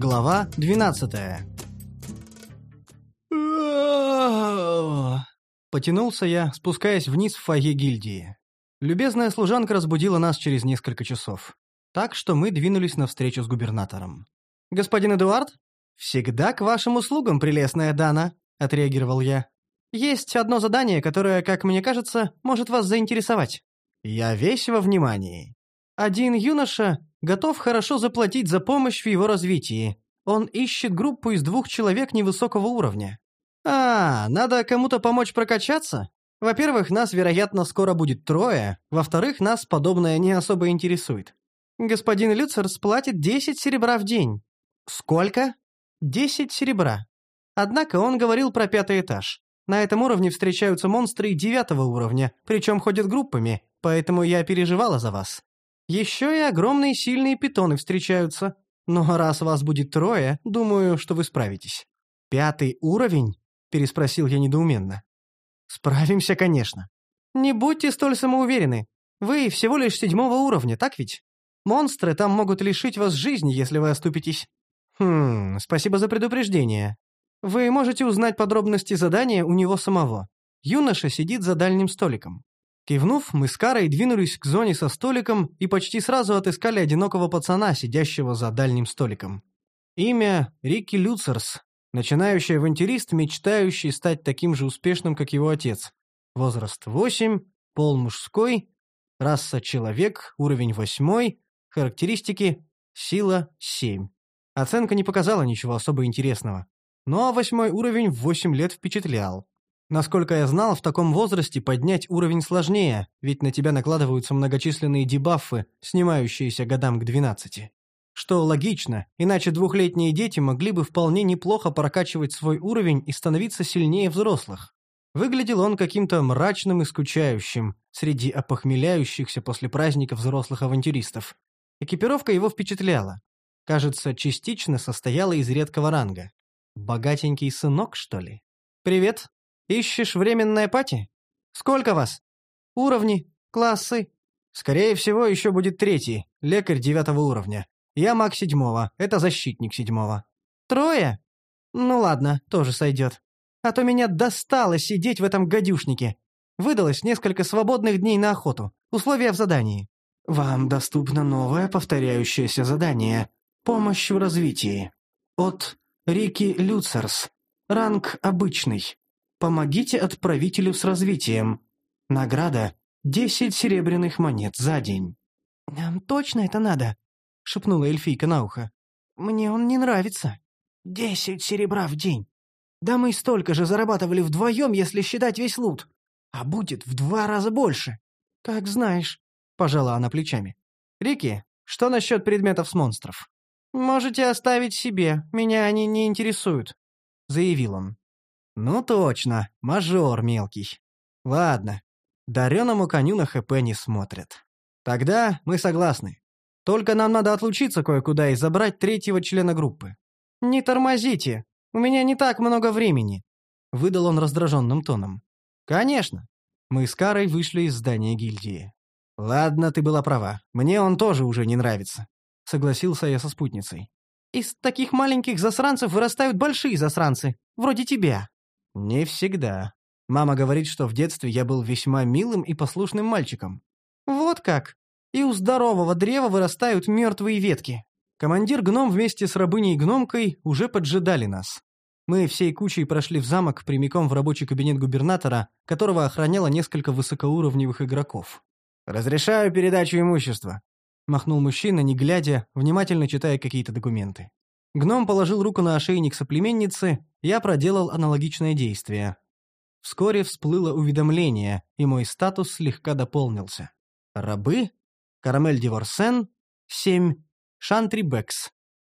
Глава 12 Потянулся я, спускаясь вниз в фойе гильдии. Любезная служанка разбудила нас через несколько часов. Так что мы двинулись навстречу с губернатором. «Господин Эдуард?» «Всегда к вашим услугам, прелестная Дана», — отреагировал я. «Есть одно задание, которое, как мне кажется, может вас заинтересовать. Я весь во внимании. Один юноша готов хорошо заплатить за помощь в его развитии. Он ищет группу из двух человек невысокого уровня. А, надо кому-то помочь прокачаться? Во-первых, нас, вероятно, скоро будет трое. Во-вторых, нас подобное не особо интересует. Господин Люцер сплатит 10 серебра в день. Сколько? 10 серебра. Однако он говорил про пятый этаж. На этом уровне встречаются монстры девятого уровня, причем ходят группами, поэтому я переживала за вас. Еще и огромные сильные питоны встречаются. Но раз вас будет трое, думаю, что вы справитесь. Пятый уровень? Переспросил я недоуменно. Справимся, конечно. Не будьте столь самоуверены. Вы всего лишь седьмого уровня, так ведь? Монстры там могут лишить вас жизни, если вы оступитесь. Хм, спасибо за предупреждение. Вы можете узнать подробности задания у него самого. Юноша сидит за дальним столиком. Кивнув, мы с Карой двинулись к зоне со столиком и почти сразу отыскали одинокого пацана, сидящего за дальним столиком. Имя Рики Люцерс, начинающий авантюрист, мечтающий стать таким же успешным, как его отец. Возраст 8, пол мужской, раса человек, уровень 8, характеристики сила 7. Оценка не показала ничего особо интересного. Но восьмой уровень в 8 лет впечатлял. Насколько я знал, в таком возрасте поднять уровень сложнее, ведь на тебя накладываются многочисленные дебафы, снимающиеся годам к 12. Что логично, иначе двухлетние дети могли бы вполне неплохо прокачивать свой уровень и становиться сильнее взрослых. Выглядел он каким-то мрачным и скучающим среди опохмеляющихся после праздника взрослых авантюристов. Экипировка его впечатляла. Кажется, частично состояла из редкого ранга. Богатенький сынок, что ли? «Привет», Ищешь временное пати? Сколько вас? Уровни? Классы? Скорее всего, еще будет третий, лекарь девятого уровня. Я маг седьмого, это защитник седьмого. Трое? Ну ладно, тоже сойдет. А то меня достало сидеть в этом гадюшнике. Выдалось несколько свободных дней на охоту. Условия в задании. Вам доступно новое повторяющееся задание. Помощь в развитии. От Рики Люцерс. Ранг обычный. Помогите отправителю с развитием. Награда — десять серебряных монет за день». «Нам точно это надо?» — шепнула эльфийка на ухо. «Мне он не нравится. Десять серебра в день. Да мы столько же зарабатывали вдвоем, если считать весь лут. А будет в два раза больше. Как знаешь», — пожала она плечами. «Рики, что насчет предметов с монстров?» «Можете оставить себе, меня они не интересуют», — заявил он. «Ну точно, мажор мелкий. Ладно, дареному коню на ХП не смотрят. Тогда мы согласны. Только нам надо отлучиться кое-куда и забрать третьего члена группы». «Не тормозите, у меня не так много времени», — выдал он раздраженным тоном. «Конечно». Мы с Карой вышли из здания гильдии. «Ладно, ты была права. Мне он тоже уже не нравится», — согласился я со спутницей. «Из таких маленьких засранцев вырастают большие засранцы, вроде тебя», «Не всегда. Мама говорит, что в детстве я был весьма милым и послушным мальчиком». «Вот как! И у здорового древа вырастают мертвые ветки». Командир гном вместе с рабыней-гномкой уже поджидали нас. Мы всей кучей прошли в замок прямиком в рабочий кабинет губернатора, которого охраняло несколько высокоуровневых игроков. «Разрешаю передачу имущества», — махнул мужчина, не глядя, внимательно читая какие-то документы. Гном положил руку на ошейник соплеменницы, я проделал аналогичное действие. Вскоре всплыло уведомление, и мой статус слегка дополнился. Рабы? Карамель Диворсен? Семь. Шантри Бэкс?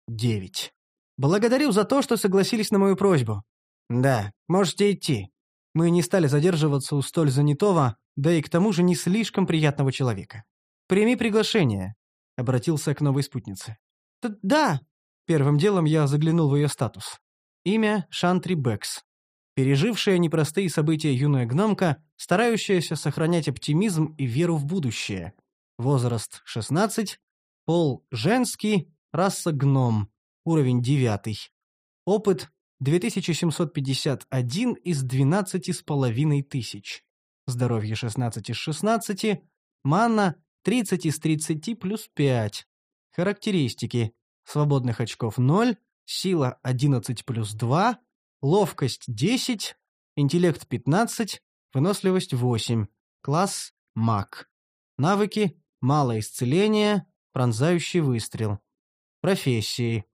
Девять. Благодарю за то, что согласились на мою просьбу. Да, можете идти. Мы не стали задерживаться у столь занятого, да и к тому же не слишком приятного человека. Прими приглашение, — обратился к новой спутнице. «Да», Первым делом я заглянул в ее статус. Имя Шантри Бэкс. Пережившая непростые события юная гномка, старающаяся сохранять оптимизм и веру в будущее. Возраст 16, пол женский, раса гном. уровень 9. Опыт 2751 из 12 с половиной тысяч. Здоровье 16 из 16, мана 30 из 30 плюс 5. Характеристики. Свободных очков 0, сила 11 плюс 2, ловкость 10, интеллект 15, выносливость 8, класс маг. Навыки малое исцеление, пронзающий выстрел. Профессии.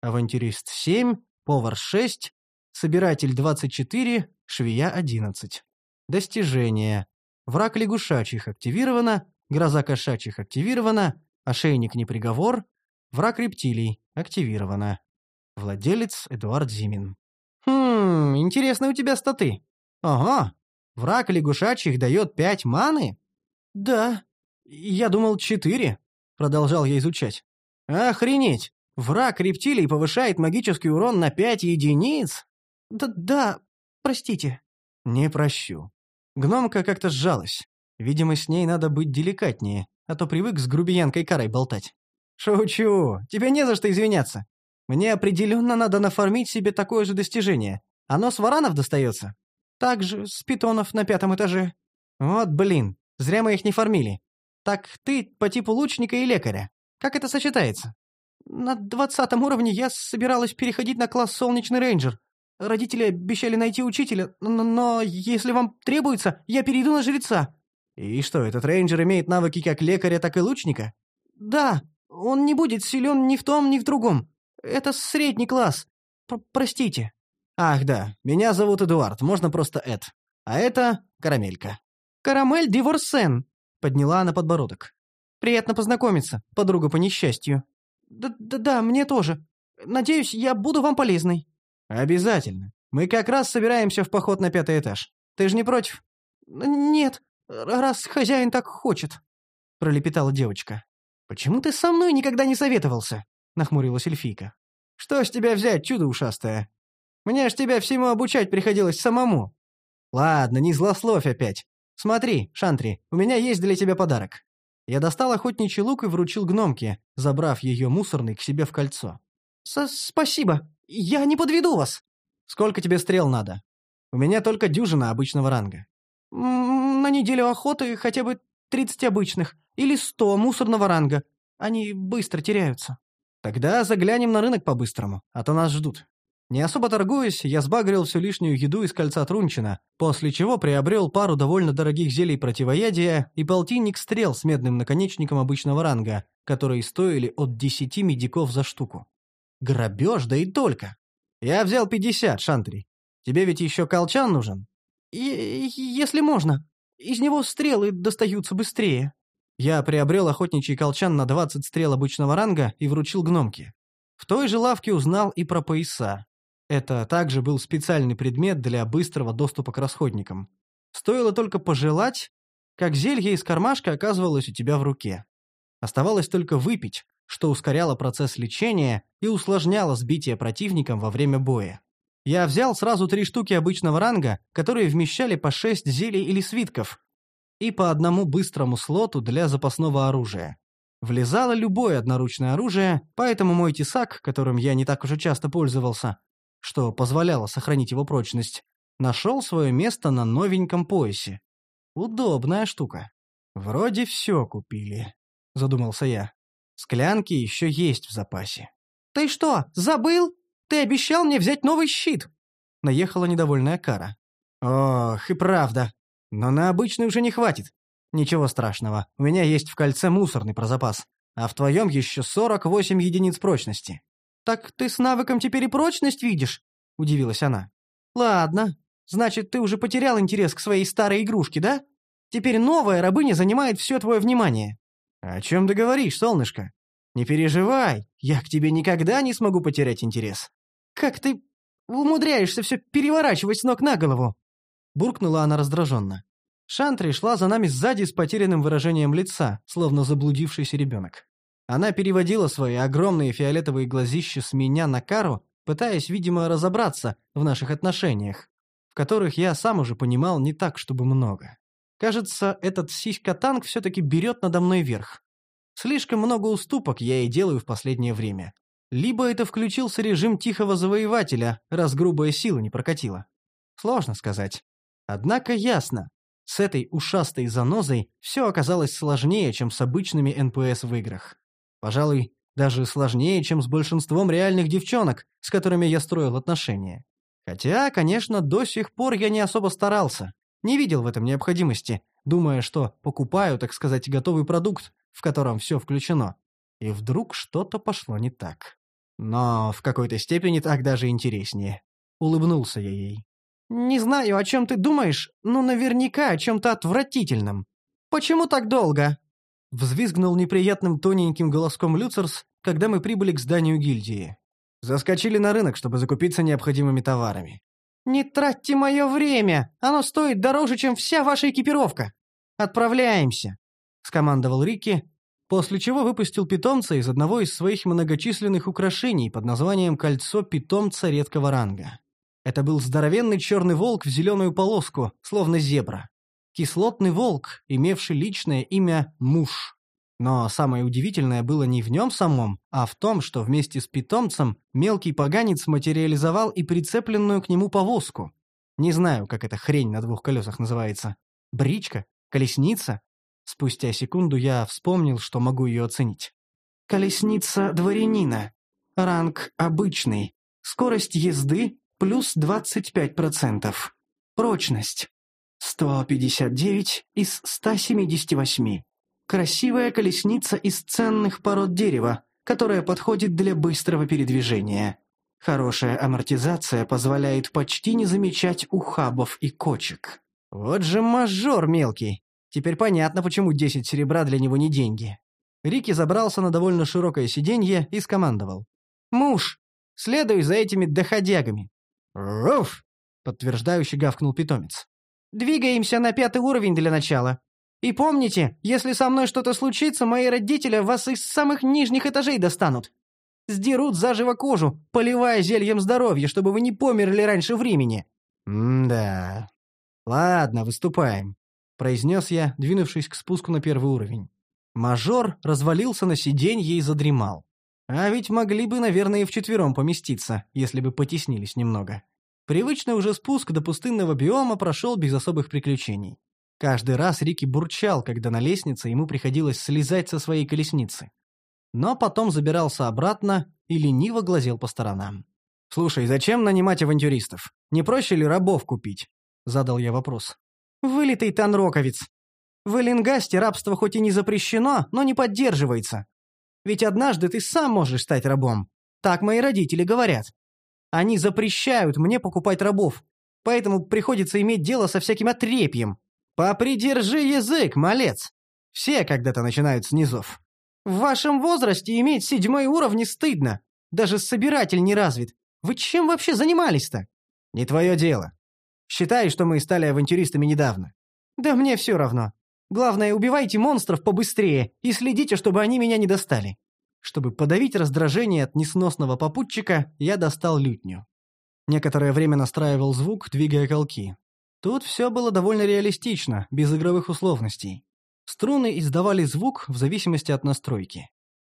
Авантюрист 7, повар 6, собиратель 24, швея 11. Достижения. Враг лягушачьих активировано, гроза кошачьих активирована, ошейник не приговор, враг рептилий активировано. Владелец Эдуард Зимин. Хм, интересно у тебя статы. Ага, враг лягушачьих дает пять маны? Да. Я думал четыре. Продолжал я изучать. Охренеть! Враг рептилий повышает магический урон на пять единиц? Да, да, простите. Не прощу. Гномка как-то сжалась. Видимо, с ней надо быть деликатнее, а то привык с грубиянкой Карой болтать. «Шучу. Тебе не за что извиняться. Мне определенно надо нафармить себе такое же достижение. Оно с варанов достается. Также с питонов на пятом этаже. Вот блин, зря мы их не фармили. Так ты по типу лучника и лекаря. Как это сочетается? На двадцатом уровне я собиралась переходить на класс «Солнечный рейнджер». Родители обещали найти учителя, но, но если вам требуется, я перейду на жреца. И что, этот рейнджер имеет навыки как лекаря, так и лучника? Да, он не будет силен ни в том, ни в другом. Это средний класс. П Простите. Ах да, меня зовут Эдуард, можно просто Эд. А это Карамелька. Карамель Диворсен, подняла она подбородок. Приятно познакомиться, подруга по несчастью. Да-да-да, мне тоже. Надеюсь, я буду вам полезной. Обязательно. Мы как раз собираемся в поход на пятый этаж. Ты же не против? Нет, раз хозяин так хочет, пролепетала девочка. Почему ты со мной никогда не советовался? нахмурилась эльфийка. «Что с тебя взять, чудо ушастое? Мне ж тебя всему обучать приходилось самому». «Ладно, не злословь опять. Смотри, Шантри, у меня есть для тебя подарок». Я достал охотничий лук и вручил гномке, забрав ее мусорный к себе в кольцо. С «Спасибо. Я не подведу вас». «Сколько тебе стрел надо?» «У меня только дюжина обычного ранга». «На неделю охоты хотя бы тридцать обычных или сто мусорного ранга. Они быстро теряются». Тогда заглянем на рынок по-быстрому, а то нас ждут. Не особо торгуясь, я сбагрил всю лишнюю еду из кольца Трунчина, после чего приобрел пару довольно дорогих зелий противоядия и полтинник стрел с медным наконечником обычного ранга, которые стоили от десяти медиков за штуку. Грабеж, да и только. Я взял пятьдесят, Шантри. Тебе ведь еще колчан нужен? И если можно. Из него стрелы достаются быстрее. Я приобрел охотничий колчан на 20 стрел обычного ранга и вручил гномке. В той же лавке узнал и про пояса. Это также был специальный предмет для быстрого доступа к расходникам. Стоило только пожелать, как зелье из кармашка оказывалось у тебя в руке. Оставалось только выпить, что ускоряло процесс лечения и усложняло сбитие противником во время боя. Я взял сразу три штуки обычного ранга, которые вмещали по шесть зелий или свитков, и по одному быстрому слоту для запасного оружия. Влезало любое одноручное оружие, поэтому мой тесак, которым я не так уж и часто пользовался, что позволяло сохранить его прочность, нашел свое место на новеньком поясе. Удобная штука. Вроде все купили, задумался я. Склянки еще есть в запасе. «Ты что, забыл? Ты обещал мне взять новый щит!» Наехала недовольная Кара. «Ох, и правда. Но на обычный уже не хватит. Ничего страшного, у меня есть в кольце мусорный про запас, а в твоем еще 48 единиц прочности. Так ты с навыком теперь и прочность видишь? Удивилась она. Ладно, значит, ты уже потерял интерес к своей старой игрушке, да? Теперь новая рабыня занимает все твое внимание. О чем ты говоришь, солнышко? Не переживай, я к тебе никогда не смогу потерять интерес. Как ты умудряешься все переворачивать с ног на голову? буркнула она раздраженно. Шантри шла за нами сзади с потерянным выражением лица, словно заблудившийся ребенок. Она переводила свои огромные фиолетовые глазища с меня на Кару, пытаясь, видимо, разобраться в наших отношениях, в которых я сам уже понимал не так, чтобы много. Кажется, этот сиська-танк все-таки берет надо мной верх. Слишком много уступок я ей делаю в последнее время. Либо это включился режим тихого завоевателя, раз грубая сила не прокатила. Сложно сказать. Однако ясно, с этой ушастой занозой все оказалось сложнее, чем с обычными НПС в играх. Пожалуй, даже сложнее, чем с большинством реальных девчонок, с которыми я строил отношения. Хотя, конечно, до сих пор я не особо старался, не видел в этом необходимости, думая, что покупаю, так сказать, готовый продукт, в котором все включено. И вдруг что-то пошло не так. Но в какой-то степени так даже интереснее. Улыбнулся я ей. «Не знаю, о чем ты думаешь, но наверняка о чем-то отвратительном. Почему так долго?» Взвизгнул неприятным тоненьким голоском Люцерс, когда мы прибыли к зданию гильдии. Заскочили на рынок, чтобы закупиться необходимыми товарами. «Не тратьте мое время! Оно стоит дороже, чем вся ваша экипировка! Отправляемся!» — скомандовал Рикки, после чего выпустил питомца из одного из своих многочисленных украшений под названием «Кольцо питомца редкого ранга». Это был здоровенный черный волк в зеленую полоску, словно зебра. Кислотный волк, имевший личное имя Муж. Но самое удивительное было не в нем самом, а в том, что вместе с питомцем мелкий поганец материализовал и прицепленную к нему повозку. Не знаю, как эта хрень на двух колесах называется. Бричка? Колесница? Спустя секунду я вспомнил, что могу ее оценить. Колесница дворянина. Ранг обычный. Скорость езды плюс 25%. Прочность 159 из 178. Красивая колесница из ценных пород дерева, которая подходит для быстрого передвижения. Хорошая амортизация позволяет почти не замечать ухабов и кочек. Вот же мажор мелкий. Теперь понятно, почему 10 серебра для него не деньги. Рики забрался на довольно широкое сиденье и скомандовал. «Муж, следуй за этими доходягами. «Руф!» — подтверждающе гавкнул питомец. «Двигаемся на пятый уровень для начала. И помните, если со мной что-то случится, мои родители вас из самых нижних этажей достанут. Сдерут заживо кожу, поливая зельем здоровья, чтобы вы не померли раньше времени». «М-да. Ладно, выступаем», — произнес я, двинувшись к спуску на первый уровень. Мажор развалился на сиденье и задремал. А ведь могли бы, наверное, и вчетвером поместиться, если бы потеснились немного. Привычный уже спуск до пустынного биома прошел без особых приключений. Каждый раз Рики бурчал, когда на лестнице ему приходилось слезать со своей колесницы. Но потом забирался обратно и лениво глазел по сторонам. «Слушай, зачем нанимать авантюристов? Не проще ли рабов купить?» — задал я вопрос. «Вылитый танроковец. В Эллингасте рабство хоть и не запрещено, но не поддерживается. Ведь однажды ты сам можешь стать рабом. Так мои родители говорят. Они запрещают мне покупать рабов, поэтому приходится иметь дело со всяким отрепьем. Попридержи язык, малец. Все когда-то начинают с низов. В вашем возрасте иметь седьмой уровень стыдно. Даже собиратель не развит. Вы чем вообще занимались-то? Не твое дело. Считай, что мы стали авантюристами недавно. Да мне все равно. Главное, убивайте монстров побыстрее и следите, чтобы они меня не достали. Чтобы подавить раздражение от несносного попутчика, я достал лютню. Некоторое время настраивал звук, двигая колки. Тут все было довольно реалистично, без игровых условностей. Струны издавали звук в зависимости от настройки.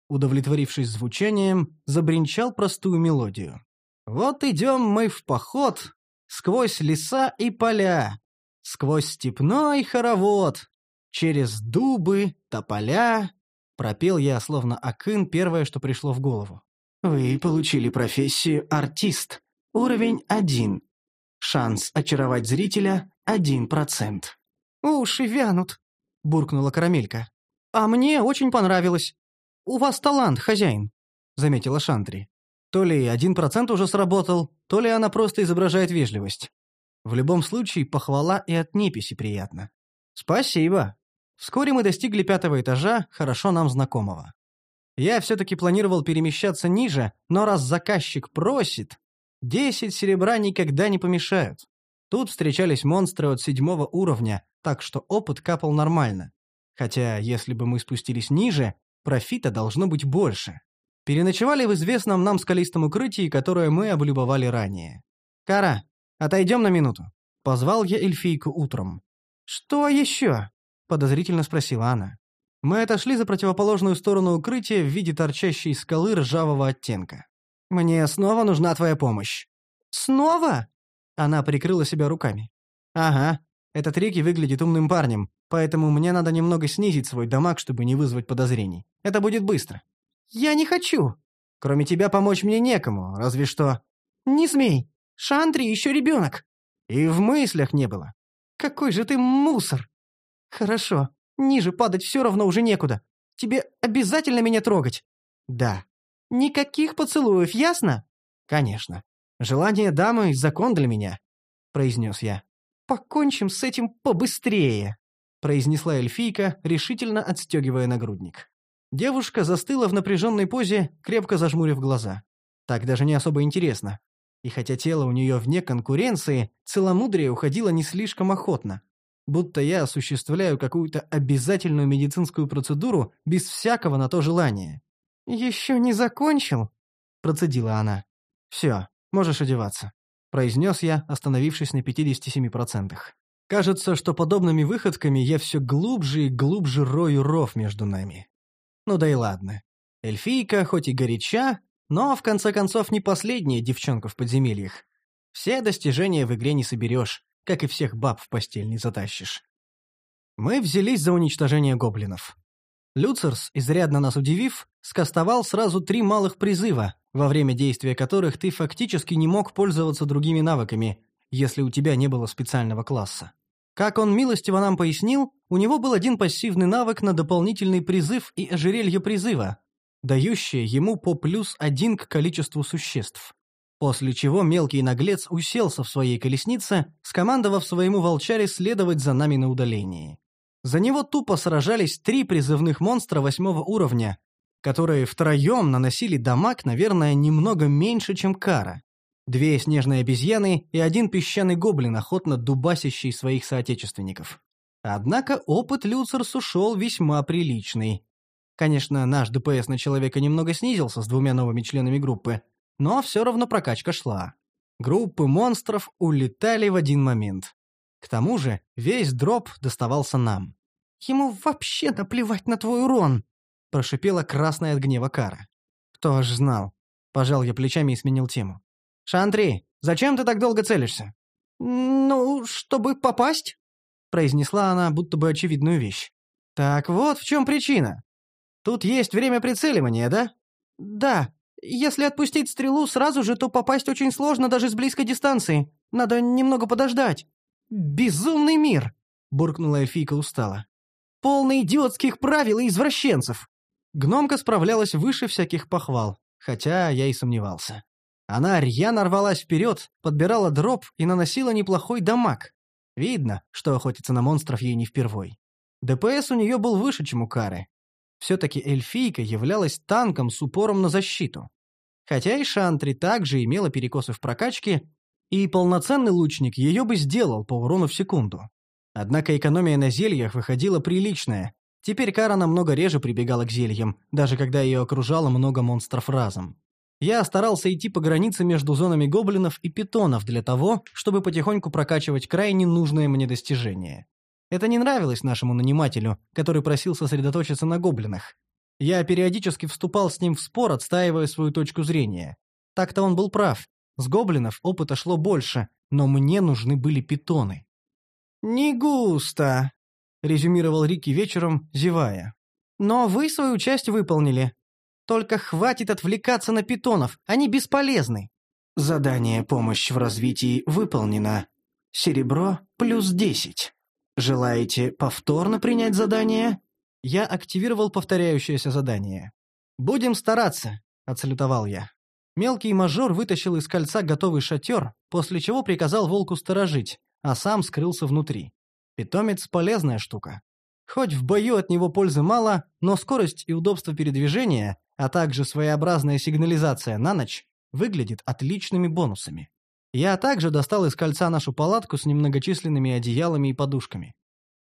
Удовлетворившись звучанием, забринчал простую мелодию. «Вот идем мы в поход, сквозь леса и поля, сквозь степной хоровод, через дубы, тополя, пропел я, словно акын, первое, что пришло в голову. Вы получили профессию артист. Уровень один. Шанс очаровать зрителя один процент. Уши вянут, буркнула карамелька. А мне очень понравилось. У вас талант, хозяин, заметила Шантри. То ли один процент уже сработал, то ли она просто изображает вежливость. В любом случае, похвала и от неписи приятно. «Спасибо», Вскоре мы достигли пятого этажа, хорошо нам знакомого. Я все-таки планировал перемещаться ниже, но раз заказчик просит, десять серебра никогда не помешают. Тут встречались монстры от седьмого уровня, так что опыт капал нормально. Хотя, если бы мы спустились ниже, профита должно быть больше. Переночевали в известном нам скалистом укрытии, которое мы облюбовали ранее. «Кара, отойдем на минуту», — позвал я эльфийку утром. «Что еще?» — подозрительно спросила она. Мы отошли за противоположную сторону укрытия в виде торчащей скалы ржавого оттенка. «Мне снова нужна твоя помощь». «Снова?» Она прикрыла себя руками. «Ага. Этот Рики выглядит умным парнем, поэтому мне надо немного снизить свой дамаг, чтобы не вызвать подозрений. Это будет быстро». «Я не хочу. Кроме тебя помочь мне некому, разве что...» «Не смей. Шантри еще ребенок». «И в мыслях не было». «Какой же ты мусор!» «Хорошо. Ниже падать все равно уже некуда. Тебе обязательно меня трогать?» «Да». «Никаких поцелуев, ясно?» «Конечно. Желание дамы — закон для меня», — произнес я. «Покончим с этим побыстрее», — произнесла эльфийка, решительно отстегивая нагрудник. Девушка застыла в напряженной позе, крепко зажмурив глаза. Так даже не особо интересно. И хотя тело у нее вне конкуренции, целомудрие уходило не слишком охотно. Будто я осуществляю какую-то обязательную медицинскую процедуру без всякого на то желания. «Еще не закончил?» – процедила она. «Все, можешь одеваться», – произнес я, остановившись на 57%. Кажется, что подобными выходками я все глубже и глубже рою ров между нами. Ну да и ладно. Эльфийка хоть и горяча, но в конце концов не последняя девчонка в подземельях. Все достижения в игре не соберешь, как и всех баб в постель не затащишь. Мы взялись за уничтожение гоблинов. Люцерс, изрядно нас удивив, скостовал сразу три малых призыва, во время действия которых ты фактически не мог пользоваться другими навыками, если у тебя не было специального класса. Как он милостиво нам пояснил, у него был один пассивный навык на дополнительный призыв и ожерелье призыва, дающее ему по плюс один к количеству существ. После чего мелкий наглец уселся в своей колеснице, скомандовав своему волчаре следовать за нами на удалении. За него тупо сражались три призывных монстра восьмого уровня, которые втроем наносили дамаг, наверное, немного меньше, чем кара. Две снежные обезьяны и один песчаный гоблин, охотно дубасящий своих соотечественников. Однако опыт Люцерс ушел весьма приличный. Конечно, наш ДПС на человека немного снизился с двумя новыми членами группы, но все равно прокачка шла. Группы монстров улетали в один момент. К тому же весь дроп доставался нам. «Ему вообще наплевать на твой урон!» – прошипела красная от гнева Кара. «Кто ж знал?» – пожал я плечами и сменил тему. «Шантри, зачем ты так долго целишься?» «Ну, чтобы попасть», – произнесла она будто бы очевидную вещь. «Так вот в чем причина. Тут есть время прицеливания, да?» «Да. Если отпустить стрелу сразу же, то попасть очень сложно даже с близкой дистанции. Надо немного подождать». «Безумный мир!» – буркнула эльфийка устало. «Полный идиотских правил и извращенцев!» Гномка справлялась выше всяких похвал, хотя я и сомневался. Она рьяно рвалась вперед, подбирала дроп и наносила неплохой дамаг. Видно, что охотиться на монстров ей не впервой. ДПС у нее был выше, чем у Кары. Все-таки эльфийка являлась танком с упором на защиту. Хотя и Шантри также имела перекосы в прокачке, и полноценный лучник ее бы сделал по урону в секунду. Однако экономия на зельях выходила приличная. Теперь Кара намного реже прибегала к зельям, даже когда ее окружало много монстров разом. Я старался идти по границе между зонами гоблинов и питонов для того, чтобы потихоньку прокачивать крайне нужное мне достижение. Это не нравилось нашему нанимателю, который просил сосредоточиться на гоблинах. Я периодически вступал с ним в спор, отстаивая свою точку зрения. Так-то он был прав. С гоблинов опыта шло больше, но мне нужны были питоны. «Не густо», — резюмировал Рики вечером, зевая. «Но вы свою часть выполнили. Только хватит отвлекаться на питонов, они бесполезны. Задание «Помощь в развитии» выполнено. Серебро плюс 10. Желаете повторно принять задание? Я активировал повторяющееся задание. «Будем стараться», — отсалютовал я. Мелкий мажор вытащил из кольца готовый шатер, после чего приказал волку сторожить, а сам скрылся внутри. Питомец — полезная штука. Хоть в бою от него пользы мало, но скорость и удобство передвижения а также своеобразная сигнализация на ночь, выглядит отличными бонусами. Я также достал из кольца нашу палатку с немногочисленными одеялами и подушками.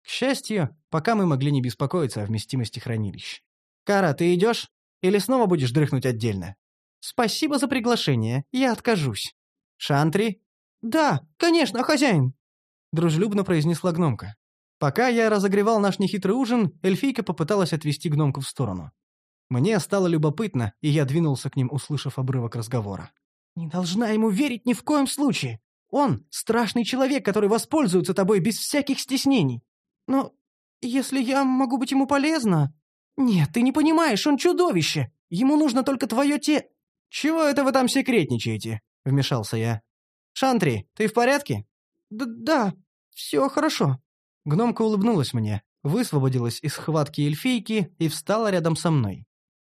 К счастью, пока мы могли не беспокоиться о вместимости хранилищ. «Кара, ты идешь? Или снова будешь дрыхнуть отдельно?» «Спасибо за приглашение, я откажусь». «Шантри?» «Да, конечно, хозяин», — дружелюбно произнесла гномка. Пока я разогревал наш нехитрый ужин, эльфийка попыталась отвести гномку в сторону. Мне стало любопытно, и я двинулся к ним, услышав обрывок разговора. «Не должна ему верить ни в коем случае. Он — страшный человек, который воспользуется тобой без всяких стеснений. Но если я могу быть ему полезна...» «Нет, ты не понимаешь, он чудовище. Ему нужно только твое те...» «Чего это вы там секретничаете?» — вмешался я. «Шантри, ты в порядке?» «Да, да, все хорошо». Гномка улыбнулась мне, высвободилась из схватки эльфийки и встала рядом со мной.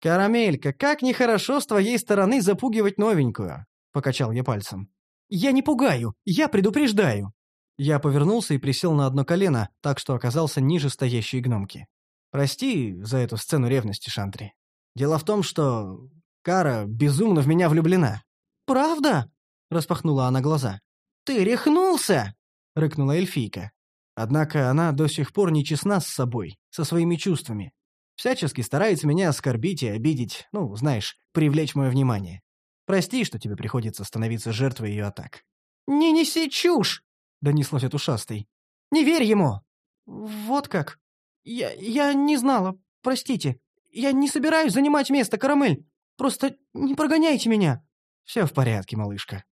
«Карамелька, как нехорошо с твоей стороны запугивать новенькую!» — покачал я пальцем. «Я не пугаю, я предупреждаю!» Я повернулся и присел на одно колено, так что оказался ниже стоящей гномки. «Прости за эту сцену ревности, Шантри. Дело в том, что Кара безумно в меня влюблена». «Правда?» — распахнула она глаза. «Ты рехнулся!» — рыкнула эльфийка. Однако она до сих пор не честна с собой, со своими чувствами. Всячески старается меня оскорбить и обидеть, ну, знаешь, привлечь мое внимание. Прости, что тебе приходится становиться жертвой ее атак». «Не неси чушь!» — донеслось от ушастой. «Не верь ему!» «Вот как? Я, я не знала, простите. Я не собираюсь занимать место, Карамель. Просто не прогоняйте меня». «Все в порядке, малышка».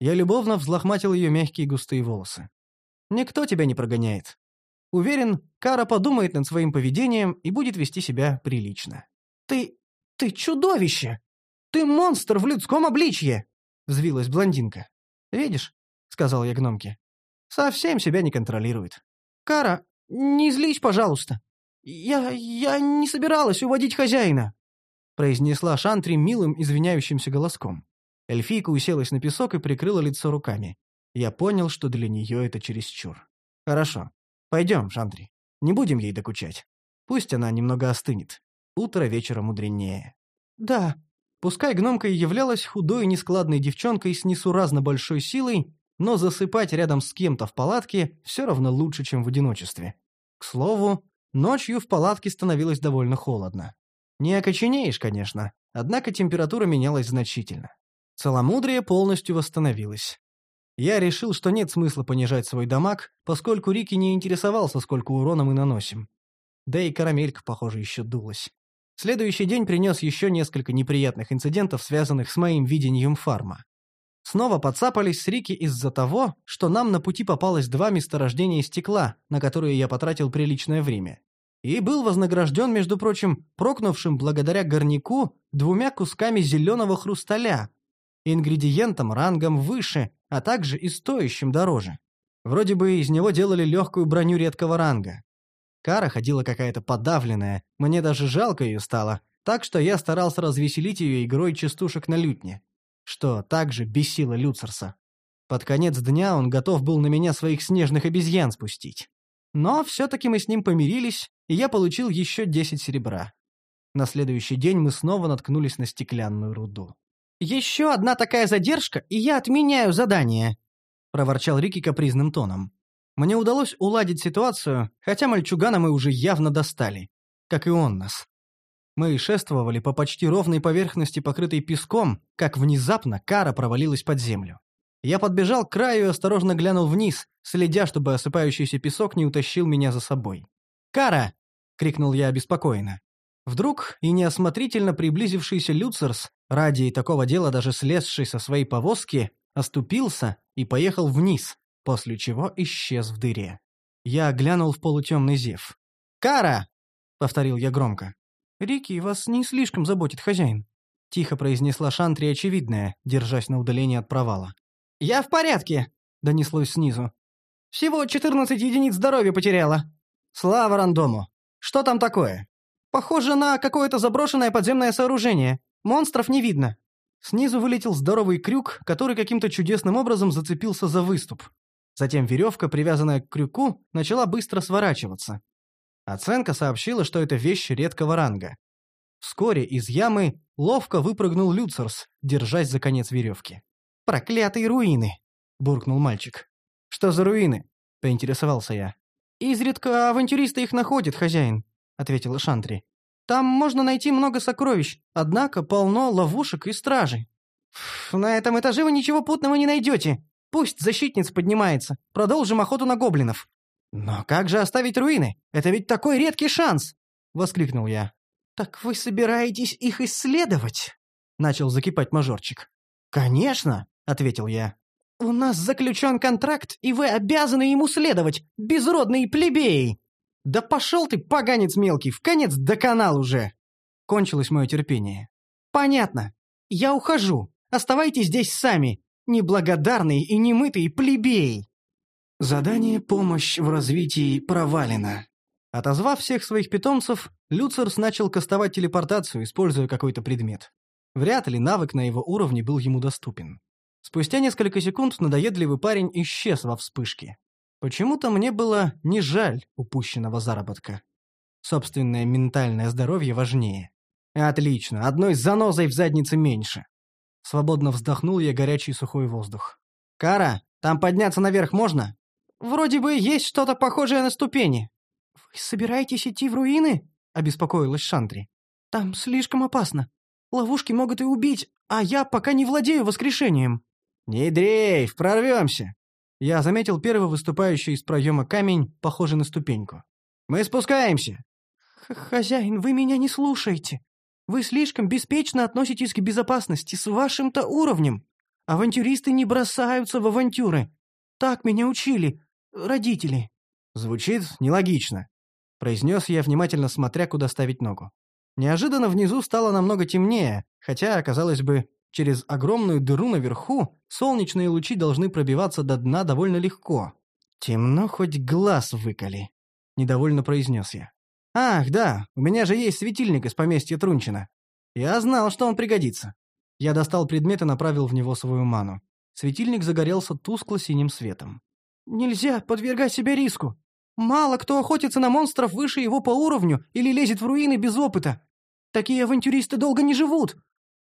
Я любовно взлохматил ее мягкие густые волосы. «Никто тебя не прогоняет. Уверен, Кара подумает над своим поведением и будет вести себя прилично». «Ты... ты чудовище! Ты монстр в людском обличье!» — взвилась блондинка. «Видишь?» — сказал я гномке. «Совсем себя не контролирует». «Кара, не злись, пожалуйста. Я... я не собиралась уводить хозяина», — произнесла Шантри милым извиняющимся голоском. Эльфийка уселась на песок и прикрыла лицо руками. Я понял, что для нее это чересчур. «Хорошо. Пойдем, Шантри. Не будем ей докучать. Пусть она немного остынет. Утро вечера мудренее». «Да». Пускай гномка и являлась худой и нескладной девчонкой с несуразно большой силой, но засыпать рядом с кем-то в палатке все равно лучше, чем в одиночестве. К слову, ночью в палатке становилось довольно холодно. Не окоченеешь, конечно, однако температура менялась значительно. Целомудрие полностью восстановилось. Я решил, что нет смысла понижать свой дамаг, поскольку Рики не интересовался, сколько урона мы наносим. Да и карамелька, похоже, еще дулась. Следующий день принес еще несколько неприятных инцидентов, связанных с моим видением фарма. Снова подцапались с Рики из-за того, что нам на пути попалось два месторождения стекла, на которые я потратил приличное время. И был вознагражден, между прочим, прокнувшим благодаря горняку двумя кусками зеленого хрусталя, ингредиентом рангом выше, а также и стоящим дороже. Вроде бы из него делали легкую броню редкого ранга. Кара ходила какая-то подавленная, мне даже жалко ее стало, так что я старался развеселить ее игрой частушек на лютне что также бесило Люцерса. Под конец дня он готов был на меня своих снежных обезьян спустить. Но все-таки мы с ним помирились, и я получил еще десять серебра. На следующий день мы снова наткнулись на стеклянную руду. «Еще одна такая задержка, и я отменяю задание», — проворчал Рики капризным тоном. Мне удалось уладить ситуацию, хотя мальчугана мы уже явно достали, как и он нас. Мы шествовали по почти ровной поверхности, покрытой песком, как внезапно кара провалилась под землю. Я подбежал к краю и осторожно глянул вниз, следя, чтобы осыпающийся песок не утащил меня за собой. «Кара!» — крикнул я обеспокоенно. Вдруг и неосмотрительно приблизившийся Люцерс, ради такого дела даже слезший со своей повозки, оступился и поехал вниз, после чего исчез в дыре. Я глянул в полутемный зев. «Кара!» — повторил я громко. «Рики, вас не слишком заботит хозяин», — тихо произнесла Шантри очевидное, держась на удалении от провала. «Я в порядке», — донеслось снизу. «Всего четырнадцать единиц здоровья потеряла». «Слава рандому! Что там такое?» «Похоже на какое-то заброшенное подземное сооружение. Монстров не видно». Снизу вылетел здоровый крюк, который каким-то чудесным образом зацепился за выступ. Затем веревка, привязанная к крюку, начала быстро сворачиваться. Оценка сообщила, что это вещь редкого ранга. Вскоре из ямы ловко выпрыгнул Люцерс, держась за конец веревки. «Проклятые руины!» — буркнул мальчик. «Что за руины?» — поинтересовался я. «Изредка авантюристы их находят, хозяин», — ответила Шантри. «Там можно найти много сокровищ, однако полно ловушек и стражей». «На этом этаже вы ничего путного не найдете. Пусть защитниц поднимается. Продолжим охоту на гоблинов». «Но как же оставить руины? Это ведь такой редкий шанс!» — воскликнул я. «Так вы собираетесь их исследовать?» — начал закипать мажорчик. «Конечно!» — ответил я. «У нас заключен контракт, и вы обязаны ему следовать, безродные плебеи!» «Да пошел ты, поганец мелкий, в конец доконал уже!» Кончилось мое терпение. «Понятно. Я ухожу. Оставайтесь здесь сами, неблагодарные и немытые плебеи!» Задание «Помощь в развитии» провалено. Отозвав всех своих питомцев, Люцерс начал кастовать телепортацию, используя какой-то предмет. Вряд ли навык на его уровне был ему доступен. Спустя несколько секунд надоедливый парень исчез во вспышке. Почему-то мне было не жаль упущенного заработка. Собственное ментальное здоровье важнее. Отлично, одной занозой в заднице меньше. Свободно вздохнул я горячий сухой воздух. «Кара, там подняться наверх можно?» Вроде бы есть что-то похожее на ступени. Вы собираетесь идти в руины? обеспокоилась Шантри. Там слишком опасно. Ловушки могут и убить, а я пока не владею воскрешением. Не дрейф, прорвемся. Я заметил первый выступающий из проема камень, похожий на ступеньку. Мы спускаемся. Хозяин, вы меня не слушаете. Вы слишком беспечно относитесь к безопасности с вашим-то уровнем. Авантюристы не бросаются в авантюры. Так меня учили, родители». «Звучит нелогично», — произнес я, внимательно смотря, куда ставить ногу. Неожиданно внизу стало намного темнее, хотя, казалось бы, через огромную дыру наверху солнечные лучи должны пробиваться до дна довольно легко. «Темно, хоть глаз выколи», — недовольно произнес я. «Ах, да, у меня же есть светильник из поместья Трунчина. Я знал, что он пригодится». Я достал предмет и направил в него свою ману. Светильник загорелся тускло-синим светом. Нельзя подвергать себя риску. Мало кто охотится на монстров выше его по уровню или лезет в руины без опыта. Такие авантюристы долго не живут.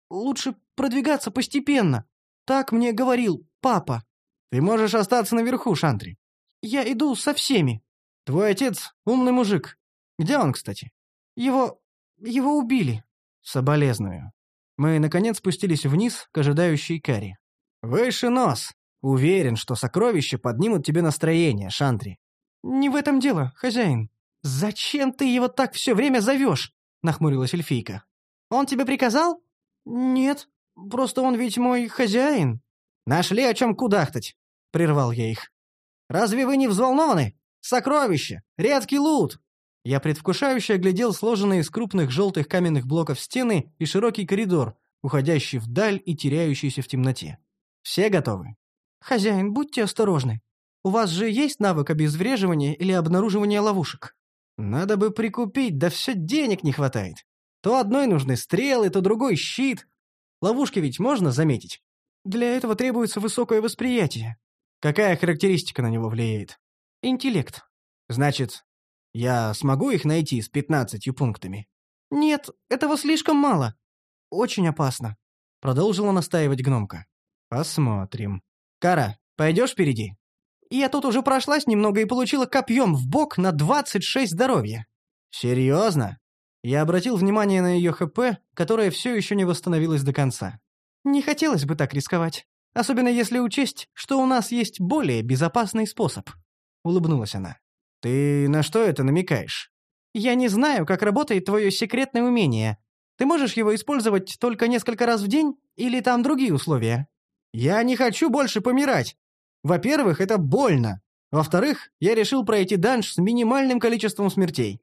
Лучше продвигаться постепенно. Так мне говорил папа. Ты можешь остаться наверху, Шантри. Я иду со всеми. Твой отец умный мужик. Где он, кстати? Его... его убили. Соболезную. Мы, наконец, спустились вниз к ожидающей Кари. «Выше нос!» Уверен, что сокровища поднимут тебе настроение, Шантри. Не в этом дело, хозяин. Зачем ты его так все время зовешь? Нахмурилась эльфийка. Он тебе приказал? Нет, просто он ведь мой хозяин. Нашли о чем кудахтать, прервал я их. Разве вы не взволнованы? Сокровища, редкий лут. Я предвкушающе оглядел сложенные из крупных желтых каменных блоков стены и широкий коридор, уходящий вдаль и теряющийся в темноте. Все готовы? «Хозяин, будьте осторожны. У вас же есть навык обезвреживания или обнаруживания ловушек?» «Надо бы прикупить, да все денег не хватает. То одной нужны стрелы, то другой щит. Ловушки ведь можно заметить. Для этого требуется высокое восприятие. Какая характеристика на него влияет? Интеллект. Значит, я смогу их найти с пятнадцатью пунктами? Нет, этого слишком мало. Очень опасно. Продолжила настаивать гномка. Посмотрим. «Кара, пойдешь впереди?» «Я тут уже прошлась немного и получила копьем в бок на 26 здоровья». «Серьезно?» Я обратил внимание на ее ХП, которое все еще не восстановилось до конца. «Не хотелось бы так рисковать. Особенно если учесть, что у нас есть более безопасный способ». Улыбнулась она. «Ты на что это намекаешь?» «Я не знаю, как работает твое секретное умение. Ты можешь его использовать только несколько раз в день или там другие условия?» Я не хочу больше помирать. Во-первых, это больно. Во-вторых, я решил пройти данж с минимальным количеством смертей.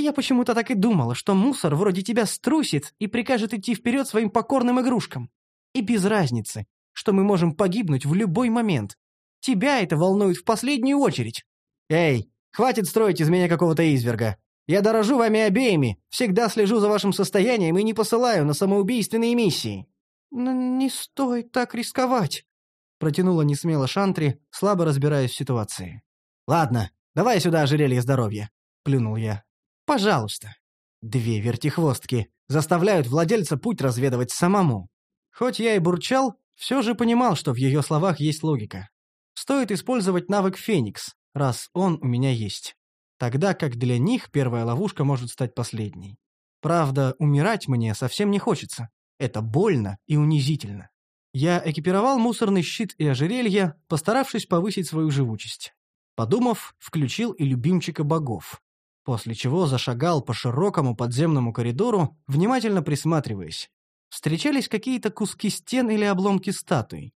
Я почему-то так и думала, что мусор вроде тебя струсит и прикажет идти вперед своим покорным игрушкам. И без разницы, что мы можем погибнуть в любой момент. Тебя это волнует в последнюю очередь. Эй, хватит строить из меня какого-то изверга. Я дорожу вами обеими, всегда слежу за вашим состоянием и не посылаю на самоубийственные миссии. «Не стоит так рисковать», — протянула несмело Шантри, слабо разбираясь в ситуации. «Ладно, давай сюда ожерелье здоровья», — плюнул я. «Пожалуйста». Две вертихвостки заставляют владельца путь разведывать самому. Хоть я и бурчал, все же понимал, что в ее словах есть логика. Стоит использовать навык «Феникс», раз он у меня есть. Тогда как для них первая ловушка может стать последней. Правда, умирать мне совсем не хочется. Это больно и унизительно. Я экипировал мусорный щит и ожерелье, постаравшись повысить свою живучесть. Подумав, включил и любимчика богов. После чего зашагал по широкому подземному коридору, внимательно присматриваясь. Встречались какие-то куски стен или обломки статуй.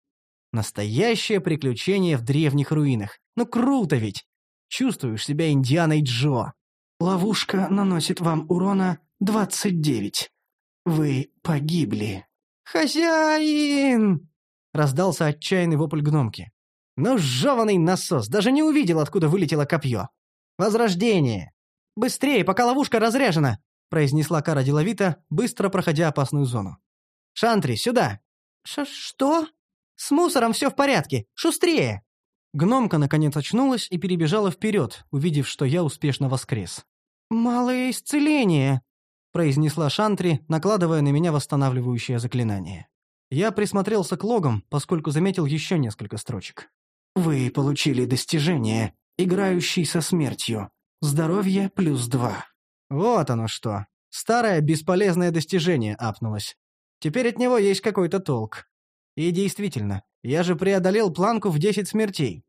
Настоящее приключение в древних руинах. Ну круто ведь! Чувствуешь себя Индианой Джо. Ловушка наносит вам урона 29. Вы погибли. «Хозяин!» — раздался отчаянный вопль гномки. «Ну, жеванный насос! Даже не увидел, откуда вылетело копье!» «Возрождение! Быстрее, пока ловушка разряжена!» — произнесла Кара деловито, быстро проходя опасную зону. «Шантри, сюда!» Ш «Что?» «С мусором все в порядке! Шустрее!» Гномка наконец очнулась и перебежала вперед, увидев, что я успешно воскрес. «Малое исцеление!» — произнесла Шантри, накладывая на меня восстанавливающее заклинание. Я присмотрелся к логам, поскольку заметил еще несколько строчек. Вы получили достижение, играющий со смертью. Здоровье плюс два. Вот оно что. Старое бесполезное достижение апнулось. Теперь от него есть какой-то толк. И действительно, я же преодолел планку в 10 смертей.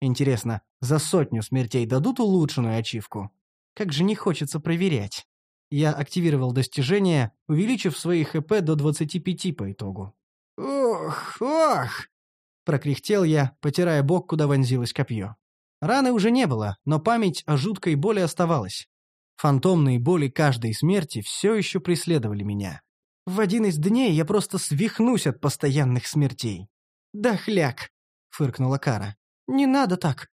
Интересно, за сотню смертей дадут улучшенную ачивку? Как же не хочется проверять. Я активировал достижение, увеличив свои ХП до 25 по итогу. «Ох, ох!» — прокряхтел я, потирая бок, куда вонзилось копье. Раны уже не было, но память о жуткой боли оставалась. Фантомные боли каждой смерти все еще преследовали меня. В один из дней я просто свихнусь от постоянных смертей. «Да хляк!» — фыркнула Кара. «Не надо так.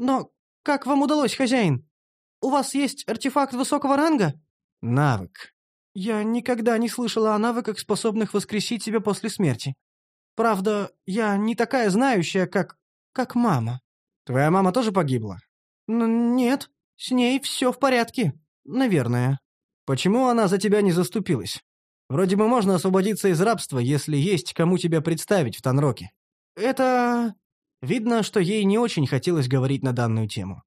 Но как вам удалось, хозяин? У вас есть артефакт высокого ранга?» «Навык». «Я никогда не слышала о навыках, способных воскресить себя после смерти. Правда, я не такая знающая, как... как мама». «Твоя мама тоже погибла?» Н «Нет, с ней все в порядке. Наверное». «Почему она за тебя не заступилась? Вроде бы можно освободиться из рабства, если есть кому тебя представить в Танроке». «Это...» Видно, что ей не очень хотелось говорить на данную тему.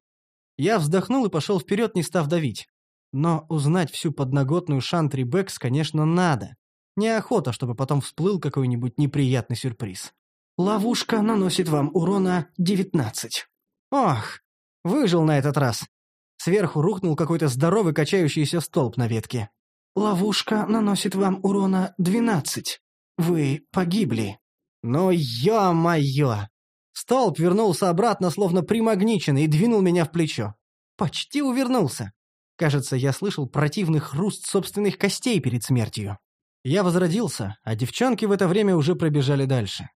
Я вздохнул и пошел вперед, не став давить. Но узнать всю подноготную Шантри Бэкс, конечно, надо. Неохота, чтобы потом всплыл какой-нибудь неприятный сюрприз. Ловушка наносит вам урона 19. Ох, выжил на этот раз. Сверху рухнул какой-то здоровый качающийся столб на ветке. Ловушка наносит вам урона 12. Вы погибли. Ну, ё-моё! Столб вернулся обратно, словно примагниченный, и двинул меня в плечо. Почти увернулся. Кажется, я слышал противный хруст собственных костей перед смертью. Я возродился, а девчонки в это время уже пробежали дальше.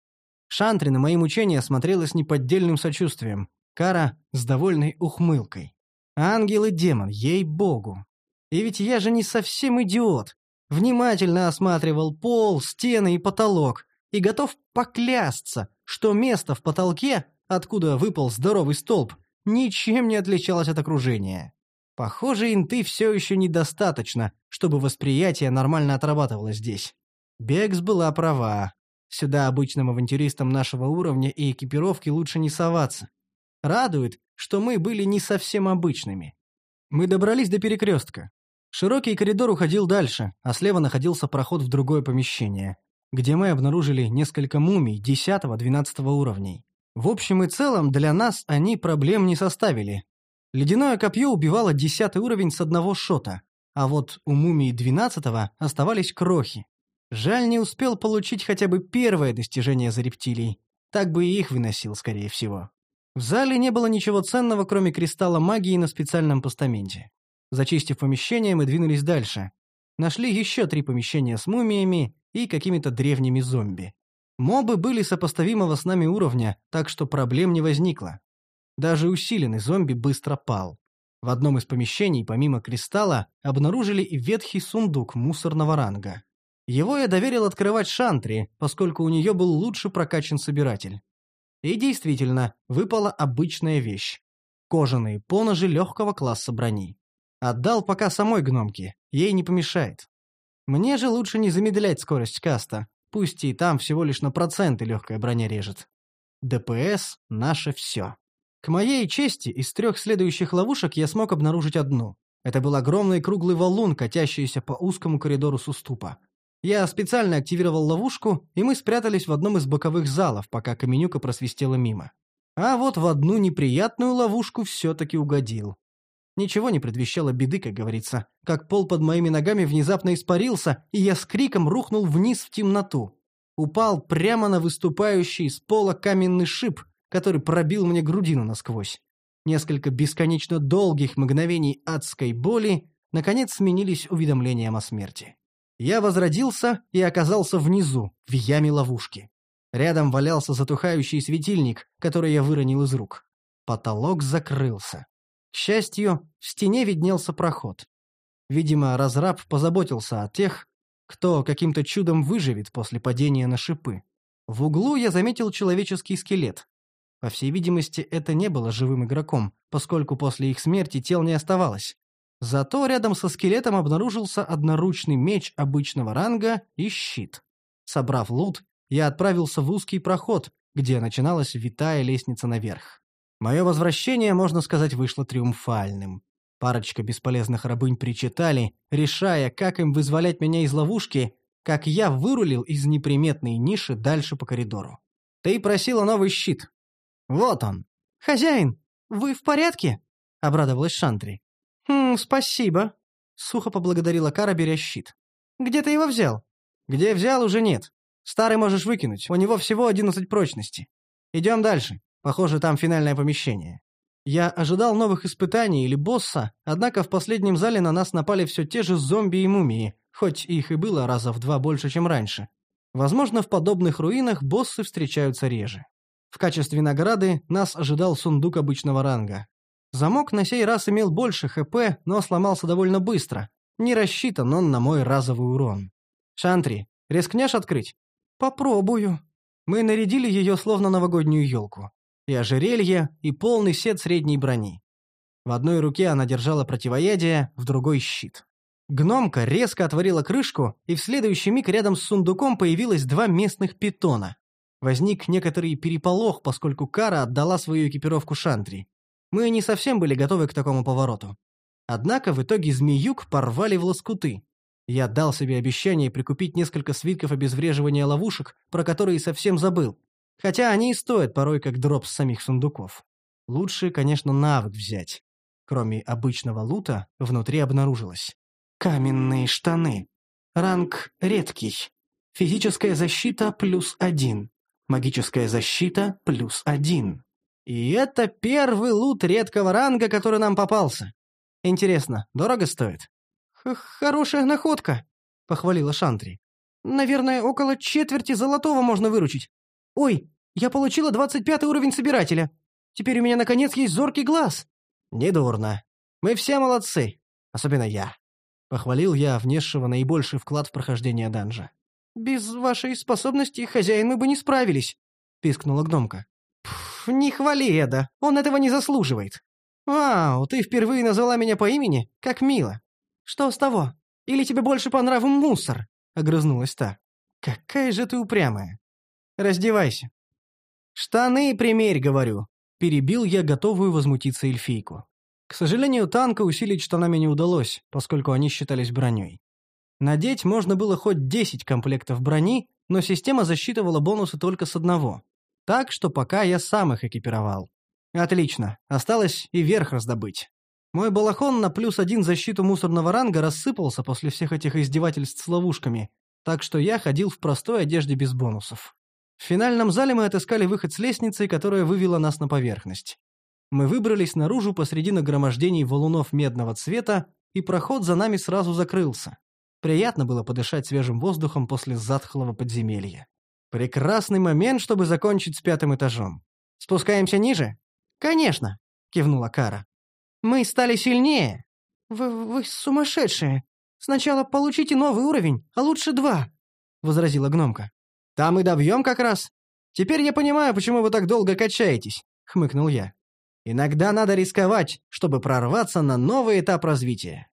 Шантри на мои мучения смотрела с неподдельным сочувствием, Кара — с довольной ухмылкой. Ангел и демон, ей-богу. И ведь я же не совсем идиот. Внимательно осматривал пол, стены и потолок, и готов поклясться, что место в потолке, откуда выпал здоровый столб, ничем не отличалось от окружения. Похоже, инты все еще недостаточно, чтобы восприятие нормально отрабатывало здесь. Бекс была права. Сюда обычным авантюристам нашего уровня и экипировки лучше не соваться. Радует, что мы были не совсем обычными. Мы добрались до перекрестка. Широкий коридор уходил дальше, а слева находился проход в другое помещение где мы обнаружили несколько мумий 10-12 уровней. В общем и целом, для нас они проблем не составили. Ледяное копье убивало 10 уровень с одного шота, а вот у мумии 12 оставались крохи. Жаль, не успел получить хотя бы первое достижение за рептилий. Так бы и их выносил, скорее всего. В зале не было ничего ценного, кроме кристалла магии на специальном постаменте. Зачистив помещение, мы двинулись дальше. Нашли еще три помещения с мумиями и какими-то древними зомби. Мобы были сопоставимого с нами уровня, так что проблем не возникло. Даже усиленный зомби быстро пал. В одном из помещений, помимо кристалла, обнаружили и ветхий сундук мусорного ранга. Его я доверил открывать Шантри, поскольку у нее был лучше прокачан собиратель. И действительно, выпала обычная вещь. Кожаные поножи легкого класса брони. Отдал пока самой гномке, ей не помешает. Мне же лучше не замедлять скорость каста, пусть и там всего лишь на проценты легкая броня режет. ДПС — наше все. К моей чести, из трех следующих ловушек я смог обнаружить одну. Это был огромный круглый валун, катящийся по узкому коридору с уступа. Я специально активировал ловушку, и мы спрятались в одном из боковых залов, пока Каменюка просвистела мимо. А вот в одну неприятную ловушку все-таки угодил. Ничего не предвещало беды, как говорится, как пол под моими ногами внезапно испарился, и я с криком рухнул вниз в темноту. Упал прямо на выступающий из пола каменный шип, который пробил мне грудину насквозь. Несколько бесконечно долгих мгновений адской боли наконец сменились уведомлением о смерти. Я возродился и оказался внизу, в яме ловушки. Рядом валялся затухающий светильник, который я выронил из рук. Потолок закрылся. К счастью, в стене виднелся проход. Видимо, разраб позаботился о тех, кто каким-то чудом выживет после падения на шипы. В углу я заметил человеческий скелет. По всей видимости, это не было живым игроком, поскольку после их смерти тел не оставалось. Зато рядом со скелетом обнаружился одноручный меч обычного ранга и щит. Собрав лут, я отправился в узкий проход, где начиналась витая лестница наверх. Мое возвращение, можно сказать, вышло триумфальным. Парочка бесполезных рабынь причитали, решая, как им вызволять меня из ловушки, как я вырулил из неприметной ниши дальше по коридору. Ты просила новый щит. Вот он. «Хозяин, вы в порядке?» — обрадовалась Шантри. «Хм, спасибо», — сухо поблагодарила Кара, беря щит. «Где ты его взял?» «Где взял, уже нет. Старый можешь выкинуть, у него всего одиннадцать прочности. Идем дальше. Похоже, там финальное помещение. Я ожидал новых испытаний или босса, однако в последнем зале на нас напали все те же зомби и мумии, хоть их и было раза в два больше, чем раньше. Возможно, в подобных руинах боссы встречаются реже. В качестве награды нас ожидал сундук обычного ранга. Замок на сей раз имел больше ХП, но сломался довольно быстро. Не рассчитан он на мой разовый урон. «Шантри, рискнешь открыть?» «Попробую». Мы нарядили ее словно новогоднюю елку. И ожерелье, и полный сет средней брони. В одной руке она держала противоядие, в другой — щит. Гномка резко отворила крышку, и в следующий миг рядом с сундуком появилось два местных питона. Возник некоторый переполох, поскольку Кара отдала свою экипировку Шантри. Мы не совсем были готовы к такому повороту. Однако в итоге змеюк порвали в лоскуты, я дал себе обещание прикупить несколько свитков обезвреживания ловушек, про которые совсем забыл. Хотя они и стоят порой как дроп с самих сундуков. Лучше, конечно, навык взять. Кроме обычного лута, внутри обнаружилось. Каменные штаны. Ранг редкий. Физическая защита плюс один. Магическая защита плюс один. И это первый лут редкого ранга, который нам попался. Интересно, дорого стоит? «Хорошая находка», — похвалила Шантри. «Наверное, около четверти золотого можно выручить. Ой, я получила двадцать пятый уровень собирателя. Теперь у меня, наконец, есть зоркий глаз». «Недурно. Мы все молодцы. Особенно я», — похвалил я внесшего наибольший вклад в прохождение данжа. «Без вашей способности, хозяин, мы бы не справились», — пискнула гномка. «Пф, не хвали Эда, он этого не заслуживает». «Вау, ты впервые назвала меня по имени? Как мило. «Что с того? Или тебе больше по нраву мусор?» — огрызнулась та. «Какая же ты упрямая! Раздевайся!» «Штаны примерь, говорю!» — перебил я готовую возмутиться эльфийку. К сожалению, танка усилить штанами не удалось, поскольку они считались броней. Надеть можно было хоть 10 комплектов брони, но система засчитывала бонусы только с одного. Так что пока я сам их экипировал. Отлично, осталось и верх раздобыть. Мой балахон на плюс один защиту мусорного ранга рассыпался после всех этих издевательств с ловушками, так что я ходил в простой одежде без бонусов. В финальном зале мы отыскали выход с лестницей, которая вывела нас на поверхность. Мы выбрались наружу посреди нагромождений валунов медного цвета, и проход за нами сразу закрылся. Приятно было подышать свежим воздухом после затхлого подземелья. Прекрасный момент, чтобы закончить с пятым этажом. «Спускаемся ниже?» «Конечно», — кивнула Кара. Мы стали сильнее. Вы, вы сумасшедшие. Сначала получите новый уровень, а лучше два, возразила гномка. Там и добьем как раз. Теперь я понимаю, почему вы так долго качаетесь, хмыкнул я. Иногда надо рисковать, чтобы прорваться на новый этап развития.